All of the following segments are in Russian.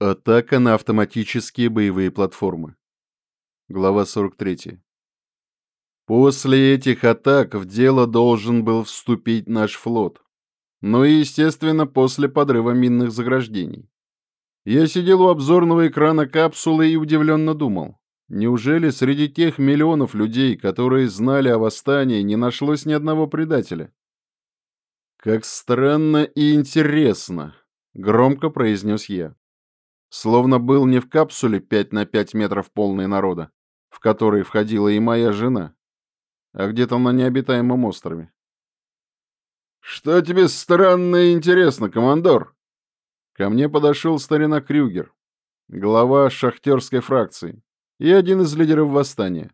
Атака на автоматические боевые платформы. Глава 43. После этих атак в дело должен был вступить наш флот. Ну и, естественно, после подрыва минных заграждений. Я сидел у обзорного экрана капсулы и удивленно думал. Неужели среди тех миллионов людей, которые знали о восстании, не нашлось ни одного предателя? «Как странно и интересно», — громко произнес я. Словно был не в капсуле 5 на 5 метров полной народа, в которой входила и моя жена, а где-то на необитаемом острове. «Что тебе странно и интересно, командор?» Ко мне подошел старина Крюгер, глава шахтерской фракции и один из лидеров восстания.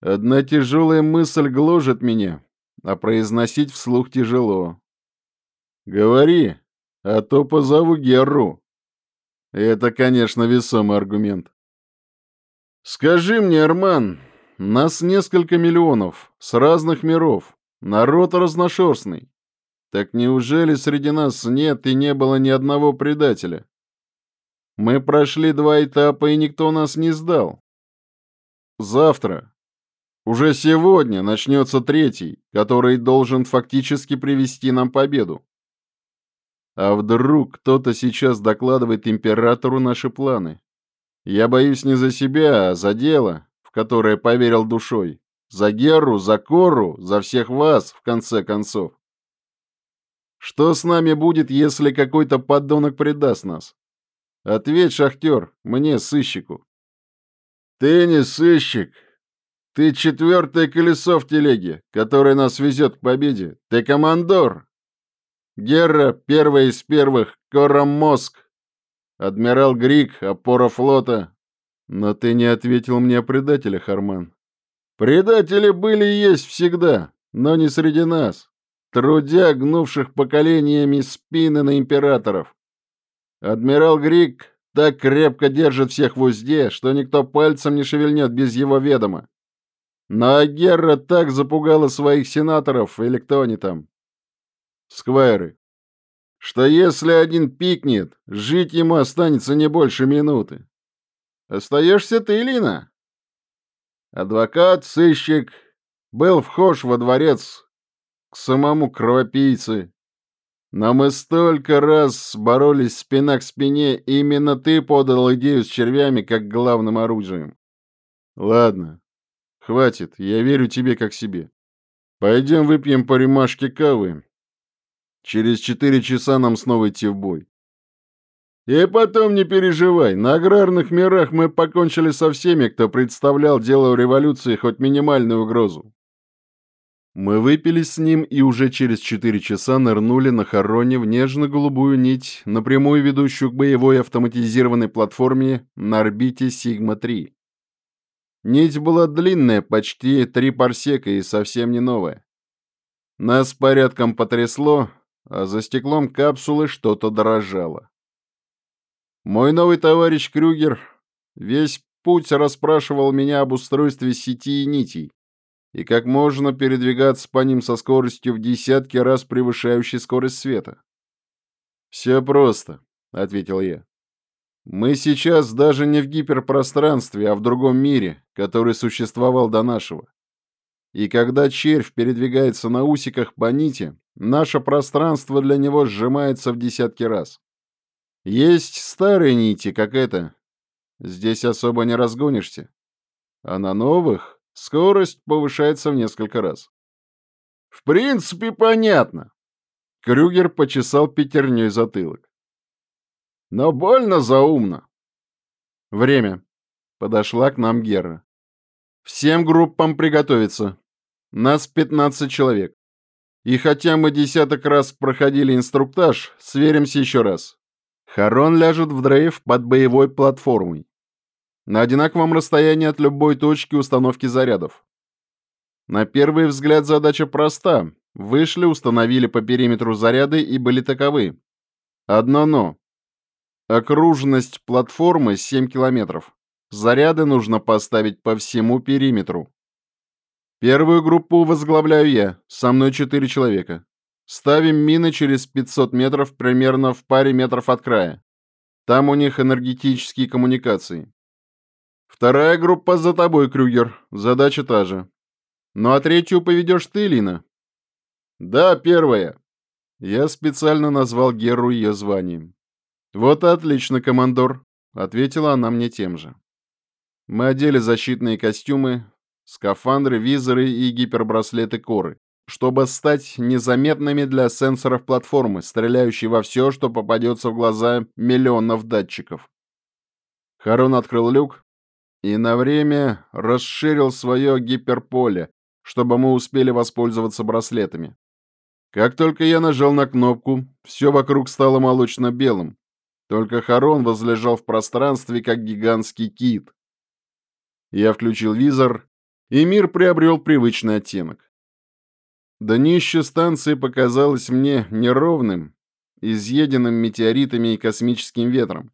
Одна тяжелая мысль гложет меня, а произносить вслух тяжело. «Говори, а то позову Герру». Это, конечно, весомый аргумент. Скажи мне, Арман, нас несколько миллионов, с разных миров, народ разношерстный. Так неужели среди нас нет и не было ни одного предателя? Мы прошли два этапа, и никто нас не сдал. Завтра, уже сегодня, начнется третий, который должен фактически привести нам победу. А вдруг кто-то сейчас докладывает императору наши планы? Я боюсь не за себя, а за дело, в которое поверил душой. За Геру, за Кору, за всех вас, в конце концов. Что с нами будет, если какой-то подонок предаст нас? Ответь, шахтер, мне, сыщику. Ты не сыщик. Ты четвертое колесо в телеге, которое нас везет к победе. Ты командор, Герра, первый из первых, Коромозг. Адмирал Грик, опора флота. Но ты не ответил мне о предателях, Арман. Предатели были и есть всегда, но не среди нас. Трудя, гнувших поколениями спины на императоров. Адмирал Грик так крепко держит всех в узде, что никто пальцем не шевельнет без его ведома. Но Герра так запугала своих сенаторов, или кто они там, сквайры, что если один пикнет, жить ему останется не больше минуты. Остаешься ты, Лина? Адвокат, сыщик, был вхож во дворец к самому кровопийце. Но мы столько раз боролись спина к спине, именно ты подал идею с червями как главным оружием. Ладно, хватит, я верю тебе как себе. Пойдем выпьем по рюмашке кавы Через четыре часа нам снова идти в бой. И потом не переживай, на аграрных мирах мы покончили со всеми, кто представлял делу революции хоть минимальную угрозу. Мы выпили с ним и уже через четыре часа нырнули на хороне в нежно-голубую нить, напрямую ведущую к боевой автоматизированной платформе на орбите Сигма-3. Нить была длинная, почти три парсека и совсем не новая. Нас порядком потрясло, а за стеклом капсулы что-то дрожало. Мой новый товарищ Крюгер весь путь расспрашивал меня об устройстве сети и нитей и как можно передвигаться по ним со скоростью в десятки раз превышающей скорость света. «Все просто», — ответил я. «Мы сейчас даже не в гиперпространстве, а в другом мире, который существовал до нашего. И когда червь передвигается на усиках по нити, наше пространство для него сжимается в десятки раз. Есть старые нити, как это. Здесь особо не разгонишься. А на новых скорость повышается в несколько раз. В принципе, понятно. Крюгер почесал пятерней затылок. Но больно заумно. Время. Подошла к нам Гера. Всем группам приготовиться. Нас 15 человек. И хотя мы десяток раз проходили инструктаж, сверимся еще раз. Харон ляжет в дрейф под боевой платформой. На одинаковом расстоянии от любой точки установки зарядов. На первый взгляд задача проста. Вышли, установили по периметру заряды и были таковы. Одно но. Окружность платформы 7 километров. Заряды нужно поставить по всему периметру. Первую группу возглавляю я, со мной четыре человека. Ставим мины через 500 метров примерно в паре метров от края. Там у них энергетические коммуникации. Вторая группа за тобой, Крюгер. Задача та же. Ну а третью поведешь ты, Лина? Да, первая. Я специально назвал Геру ее званием. Вот отлично, командор, ответила она мне тем же. Мы одели защитные костюмы, скафандры, визоры и гипербраслеты Коры, чтобы стать незаметными для сенсоров платформы, стреляющей во все, что попадется в глаза миллионов датчиков. Харон открыл люк и на время расширил свое гиперполе, чтобы мы успели воспользоваться браслетами. Как только я нажал на кнопку, все вокруг стало молочно-белым. Только Харон возлежал в пространстве, как гигантский кит. Я включил визор, и мир приобрел привычный оттенок. Днище станции показалось мне неровным, изъеденным метеоритами и космическим ветром.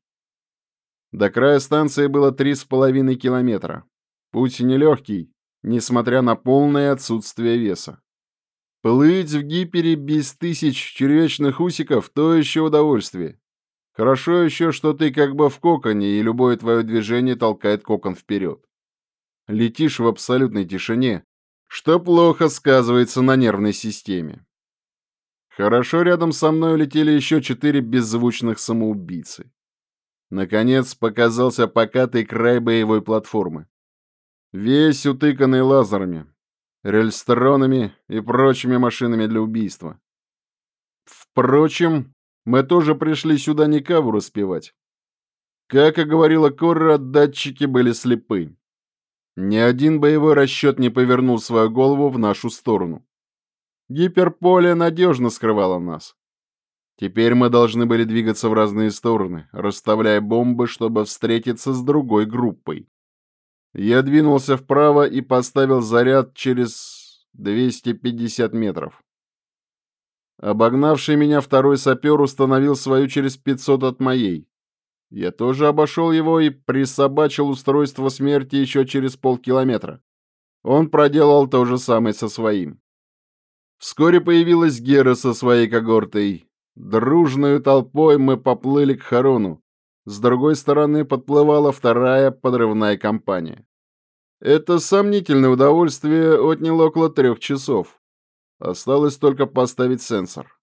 До края станции было три с половиной километра. Путь нелегкий, несмотря на полное отсутствие веса. Плыть в гипере без тысяч червячных усиков — то еще удовольствие. Хорошо еще, что ты как бы в коконе, и любое твое движение толкает кокон вперед. Летишь в абсолютной тишине, что плохо сказывается на нервной системе. Хорошо рядом со мной летели еще четыре беззвучных самоубийцы. Наконец показался покатый край боевой платформы. Весь утыканный лазерами, рельстронами и прочими машинами для убийства. Впрочем, мы тоже пришли сюда не каву распевать. Как и говорила Корра, датчики были слепы. Ни один боевой расчет не повернул свою голову в нашу сторону. Гиперполе надежно скрывало нас. Теперь мы должны были двигаться в разные стороны, расставляя бомбы, чтобы встретиться с другой группой. Я двинулся вправо и поставил заряд через 250 метров. Обогнавший меня второй сапер установил свою через 500 от моей. Я тоже обошел его и присобачил устройство смерти еще через полкилометра. Он проделал то же самое со своим. Вскоре появилась Гера со своей когортой. Дружную толпой мы поплыли к Харону. С другой стороны подплывала вторая подрывная компания. Это сомнительное удовольствие отняло около трех часов. Осталось только поставить сенсор.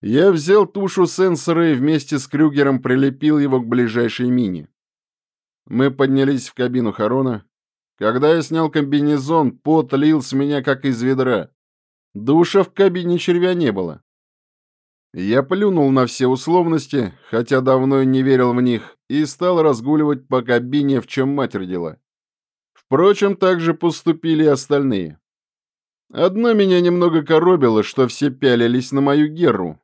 Я взял тушу сенсора и вместе с Крюгером прилепил его к ближайшей мине. Мы поднялись в кабину Харона. Когда я снял комбинезон, пот лил с меня, как из ведра. Душа в кабине червя не было. Я плюнул на все условности, хотя давно не верил в них, и стал разгуливать по кабине, в чем мать родила. Впрочем, так же поступили и остальные. Одно меня немного коробило, что все пялились на мою Геру.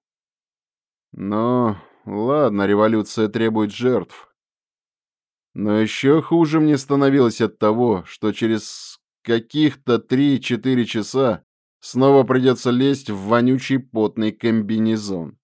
Но, ладно, революция требует жертв. Но еще хуже мне становилось от того, что через каких-то 3-4 часа снова придется лезть в вонючий потный комбинезон.